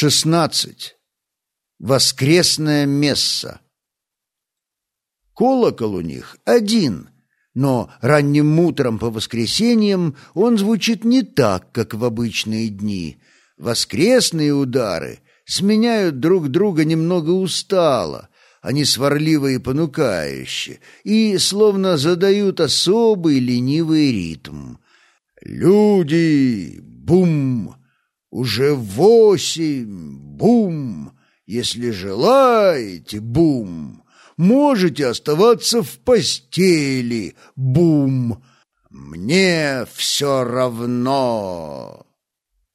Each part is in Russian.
16. Воскресная месса. Колокол у них один, но ранним утром по воскресеньям он звучит не так, как в обычные дни. Воскресные удары сменяют друг друга немного устало, они сварливо и понукающе, и словно задают особый ленивый ритм. «Люди! Бум! Уже восемь! Бум! Если желаете, бум! Можете оставаться в постели, бум! Мне все равно!»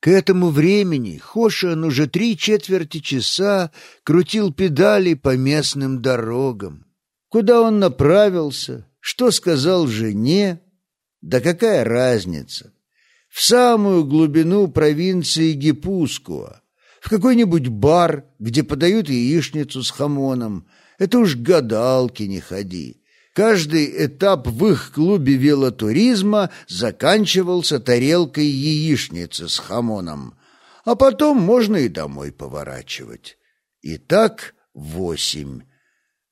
К этому времени Хошиан уже три четверти часа крутил педали по местным дорогам. Куда он направился, что сказал жене, да какая разница? В самую глубину провинции Гипускуа, в какой-нибудь бар, где подают яичницу с хамоном. Это уж гадалки не ходи. Каждый этап в их клубе велотуризма заканчивался тарелкой яичницы с хамоном, а потом можно и домой поворачивать. Итак, восемь.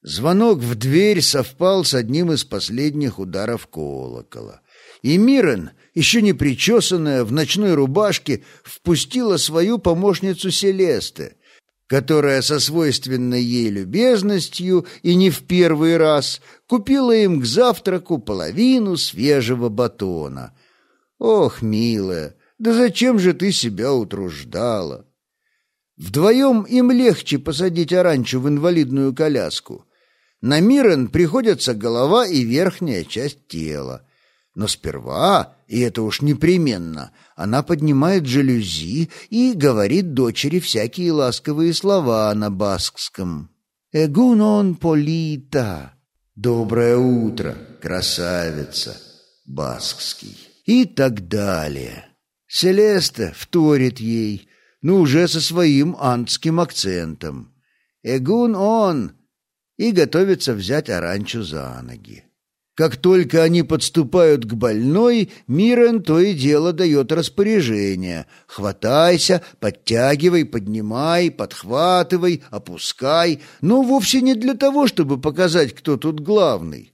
Звонок в дверь совпал с одним из последних ударов колокола. И Мирен, еще не причесанная, в ночной рубашке, впустила свою помощницу Селесте, которая со свойственной ей любезностью и не в первый раз купила им к завтраку половину свежего батона. «Ох, милая, да зачем же ты себя утруждала?» Вдвоем им легче посадить оранчу в инвалидную коляску. На Мирен приходятся голова и верхняя часть тела. Но сперва, и это уж непременно, она поднимает жалюзи и говорит дочери всякие ласковые слова на баскском. «Эгунон полита» — «Доброе утро, красавица» — баскский и так далее. Селеста вторит ей, но уже со своим антским акцентом. «Эгун он» и готовится взять Аранчу за ноги. Как только они подступают к больной, Мирен то и дело дает распоряжение. Хватайся, подтягивай, поднимай, подхватывай, опускай. Но вовсе не для того, чтобы показать, кто тут главный.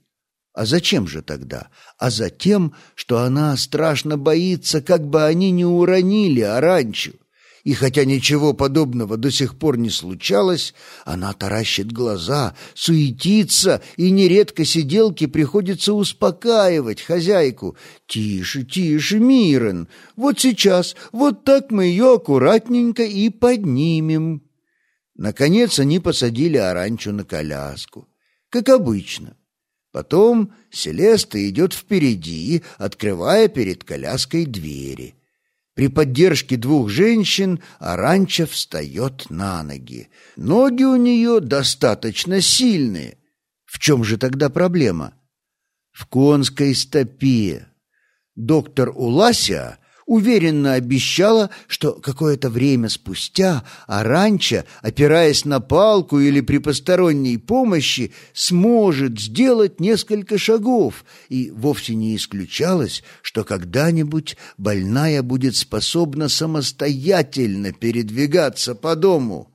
А зачем же тогда? А за тем, что она страшно боится, как бы они не уронили Аранчу. И хотя ничего подобного до сих пор не случалось, она таращит глаза, суетится, и нередко сиделке приходится успокаивать хозяйку. «Тише, тише, Мирен, вот сейчас, вот так мы ее аккуратненько и поднимем». Наконец они посадили Аранчу на коляску, как обычно. Потом Селеста идет впереди, открывая перед коляской двери. При поддержке двух женщин Аранча встает на ноги. Ноги у нее достаточно сильные. В чем же тогда проблема? В конской стопе. Доктор Улася уверенно обещала, что какое-то время спустя Аранча, опираясь на палку или при посторонней помощи, сможет сделать несколько шагов, и вовсе не исключалось, что когда-нибудь больная будет способна самостоятельно передвигаться по дому.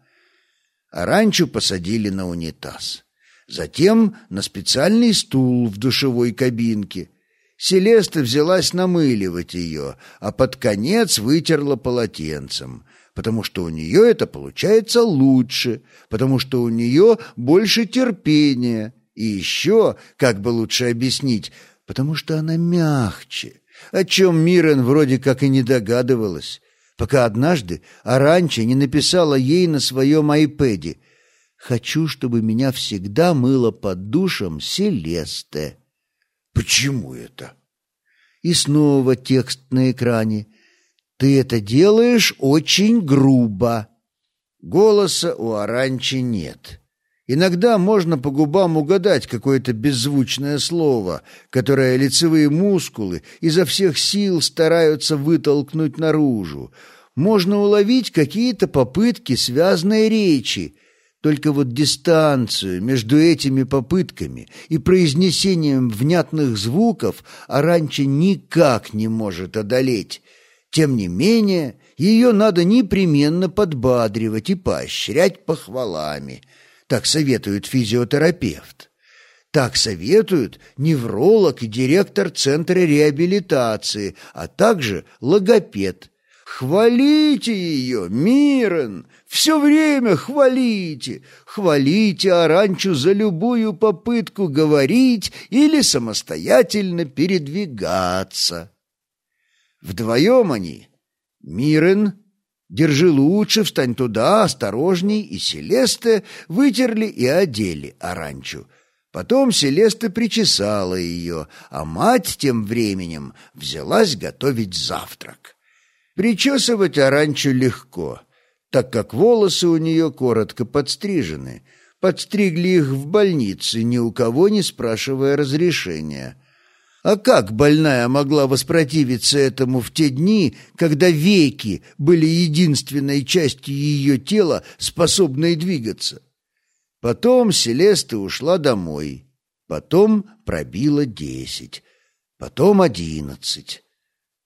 Аранчу посадили на унитаз. Затем на специальный стул в душевой кабинке – Селеста взялась намыливать ее, а под конец вытерла полотенцем, потому что у нее это получается лучше, потому что у нее больше терпения, и еще, как бы лучше объяснить, потому что она мягче, о чем Мирен вроде как и не догадывалась, пока однажды Аранча не написала ей на своем айпэде «Хочу, чтобы меня всегда мыло под душем Селесте». Почему это? И снова текст на экране. Ты это делаешь очень грубо. Голоса у Аранчи нет. Иногда можно по губам угадать какое-то беззвучное слово, которое лицевые мускулы изо всех сил стараются вытолкнуть наружу. Можно уловить какие-то попытки связной речи, только вот дистанцию между этими попытками и произнесением внятных звуков Аранча никак не может одолеть. Тем не менее, ее надо непременно подбадривать и поощрять похвалами. Так советует физиотерапевт. Так советуют невролог и директор Центра реабилитации, а также логопед. Хвалите ее, Мирон, все время хвалите, хвалите Аранчу за любую попытку говорить или самостоятельно передвигаться. Вдвоем они, Мирен, держи лучше, встань туда, осторожней, и Селеста вытерли и одели Аранчу. Потом Селеста причесала ее, а мать тем временем взялась готовить завтрак. Причесывать Аранчу легко, так как волосы у нее коротко подстрижены. Подстригли их в больнице, ни у кого не спрашивая разрешения. А как больная могла воспротивиться этому в те дни, когда веки были единственной частью ее тела, способной двигаться? Потом Селеста ушла домой. Потом пробило десять. Потом одиннадцать.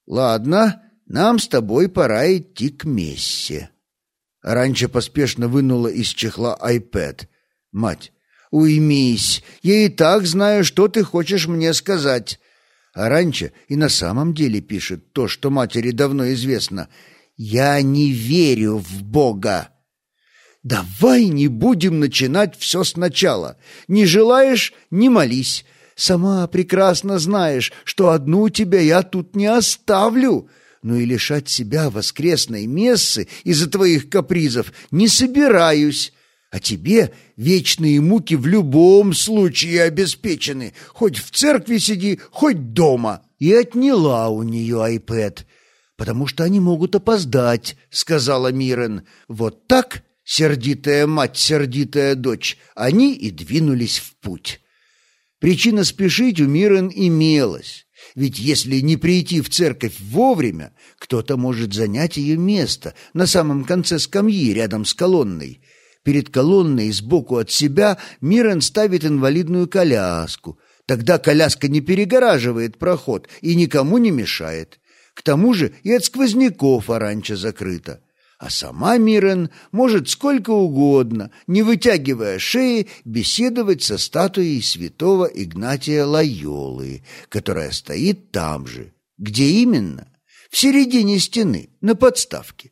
Ладно, нам с тобой пора идти к Мессе. Раньше поспешно вынула из чехла iPad. Мать, уймись, я и так знаю, что ты хочешь мне сказать. А раньше и на самом деле пишет то, что матери давно известно. «Я не верю в Бога». Давай не будем начинать все сначала. Не желаешь — не молись. Сама прекрасно знаешь, что одну тебя я тут не оставлю. Но и лишать себя воскресной мессы из-за твоих капризов не собираюсь. А тебе вечные муки в любом случае обеспечены. Хоть в церкви сиди, хоть дома. И отняла у нее айпэд. «Потому что они могут опоздать», — сказала Мирен. «Вот так сердитая мать, сердитая дочь, они и двинулись в путь. Причина спешить у Мирон имелась, ведь если не прийти в церковь вовремя, кто-то может занять ее место на самом конце скамьи рядом с колонной. Перед колонной сбоку от себя Мирон ставит инвалидную коляску. Тогда коляска не перегораживает проход и никому не мешает. К тому же и от сквозняков оранча закрыта а сама Мирен может сколько угодно, не вытягивая шеи, беседовать со статуей святого Игнатия Лайолы, которая стоит там же. Где именно? В середине стены, на подставке.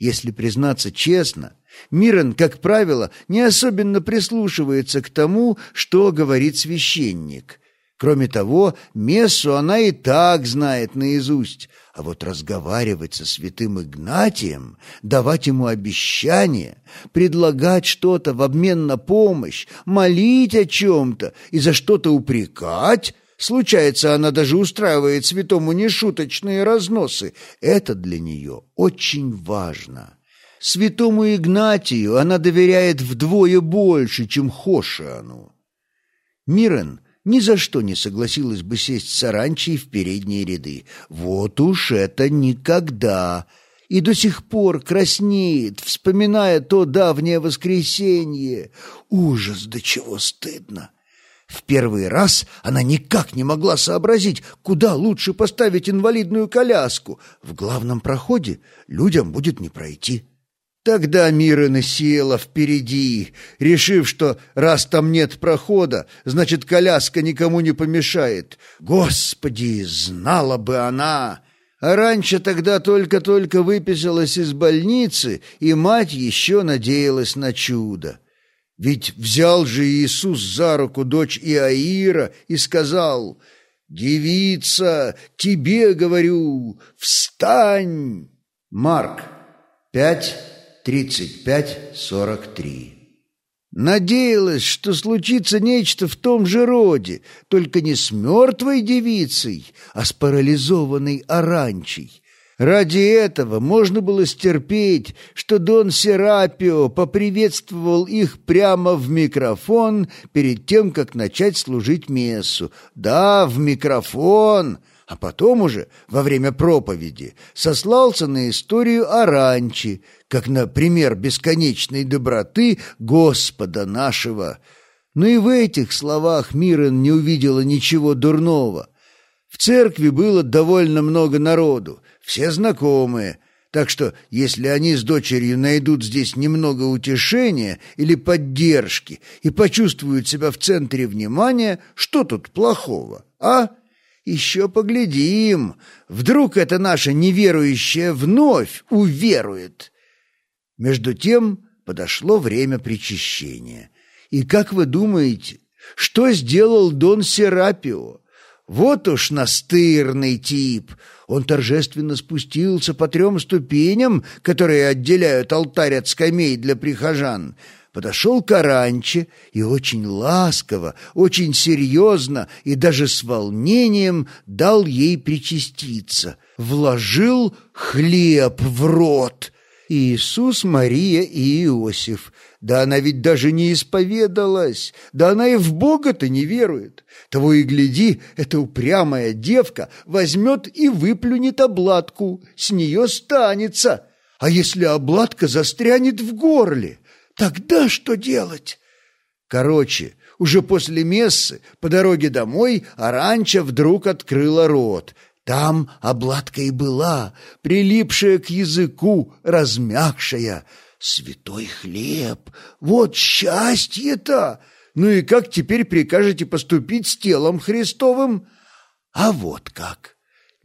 Если признаться честно, Мирен, как правило, не особенно прислушивается к тому, что говорит священник. Кроме того, мессу она и так знает наизусть, а вот разговаривать со святым Игнатием, давать ему обещания, предлагать что-то в обмен на помощь, молить о чем-то и за что-то упрекать, случается, она даже устраивает святому нешуточные разносы, это для нее очень важно. Святому Игнатию она доверяет вдвое больше, чем Хошиану. Мирен — ни за что не согласилась бы сесть с Аранчей в передние ряды. Вот уж это никогда! И до сих пор краснеет, вспоминая то давнее воскресенье. Ужас, до чего стыдно! В первый раз она никак не могла сообразить, куда лучше поставить инвалидную коляску. В главном проходе людям будет не пройти. Тогда Мирона села впереди, решив, что раз там нет прохода, значит, коляска никому не помешает. Господи, знала бы она! А раньше тогда только-только выписалась из больницы, и мать еще надеялась на чудо. Ведь взял же Иисус за руку дочь Иаира и сказал, «Девица, тебе говорю, встань!» Марк, пять 35-43. Надеялась, что случится нечто в том же роде, только не с мертвой девицей, а с парализованной оранчей. Ради этого можно было стерпеть, что Дон Серапио поприветствовал их прямо в микрофон перед тем, как начать служить мессу. Да, в микрофон! А потом уже, во время проповеди, сослался на историю о ранче, как на пример бесконечной доброты Господа нашего. Но и в этих словах Мирон не увидела ничего дурного. В церкви было довольно много народу, все знакомые, Так что, если они с дочерью найдут здесь немного утешения или поддержки и почувствуют себя в центре внимания, что тут плохого, а? Еще поглядим. Вдруг это наша неверующая вновь уверует. Между тем подошло время причащения. И как вы думаете, что сделал Дон Серапио? Вот уж настырный тип. Он торжественно спустился по трем ступеням, которые отделяют алтарь от скамей для прихожан, подошел к Аранче и очень ласково, очень серьезно и даже с волнением дал ей причаститься, вложил хлеб в рот. Иисус, Мария и Иосиф. Да она ведь даже не исповедалась, да она и в Бога-то не верует. Того и гляди, эта упрямая девка возьмет и выплюнет обладку, с нее станется. А если обладка застрянет в горле, тогда что делать? Короче, уже после мессы, по дороге домой, Аранча вдруг открыла рот. Там обладка и была, прилипшая к языку, размягшая. Святой хлеб! Вот счастье-то! Ну и как теперь прикажете поступить с телом Христовым? А вот как.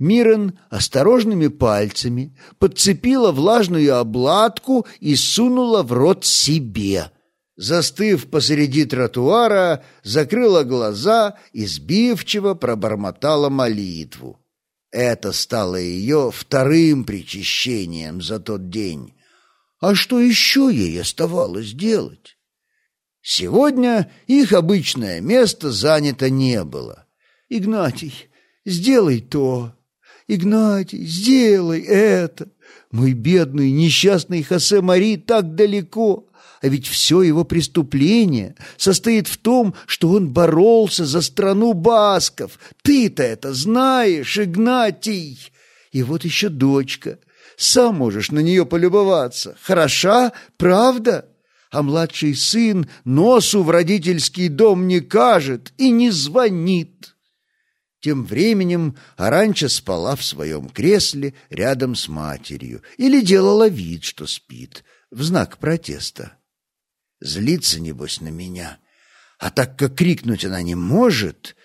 Мирон осторожными пальцами подцепила влажную обладку и сунула в рот себе. Застыв посреди тротуара, закрыла глаза и сбивчиво пробормотала молитву. Это стало ее вторым причащением за тот день. А что еще ей оставалось делать? Сегодня их обычное место занято не было. «Игнатий, сделай то! Игнатий, сделай это! Мой бедный несчастный Хосе Мари так далеко!» А ведь все его преступление состоит в том, что он боролся за страну басков. Ты-то это знаешь, Игнатий. И вот еще дочка. Сам можешь на нее полюбоваться. Хороша, правда? а младший сын носу в родительский дом не кажет и не звонит. Тем временем Аранча спала в своем кресле рядом с матерью или делала вид, что спит, в знак протеста. Злится, небось, на меня. А так как крикнуть она не может,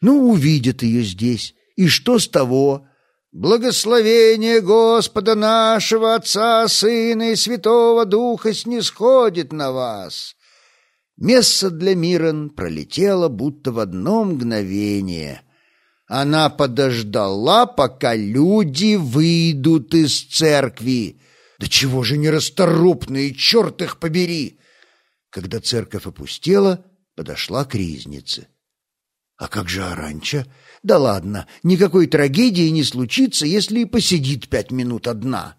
ну, увидят ее здесь. И что с того? Благословение Господа нашего Отца, Сына и Святого Духа снисходит на вас. Месса для Мирон пролетела будто в одно мгновение. Она подождала, пока люди выйдут из церкви. Да чего же нерасторопные, черт их побери! Когда церковь опустела, подошла к ризнице. А как же Аранча? Да ладно, никакой трагедии не случится, если и посидит пять минут одна.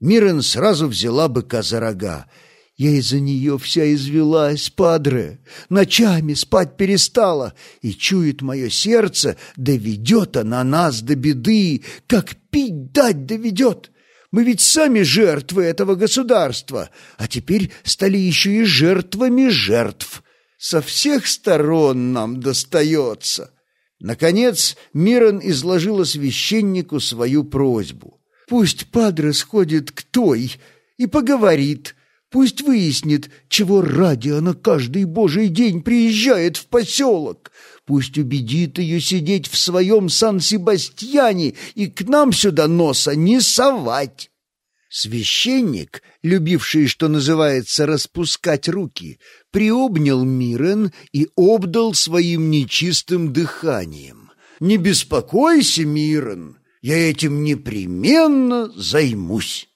Мирен сразу взяла быка за рога. Я из-за нее вся извелась, падре, ночами спать перестала, и чует мое сердце, доведет она нас до беды, как пить дать доведет. Мы ведь сами жертвы этого государства, а теперь стали еще и жертвами жертв со всех сторон нам достается. Наконец Мирон изложила священнику свою просьбу. Пусть падре сходит к той и поговорит, пусть выяснит, чего ради она каждый божий день приезжает в поселок, пусть убедит ее сидеть в своем Сан-Себастьяне и к нам сюда носа не совать. Священник, любивший, что называется, распускать руки, приобнял Мирен и обдал своим нечистым дыханием. «Не беспокойся, Мирен, я этим непременно займусь».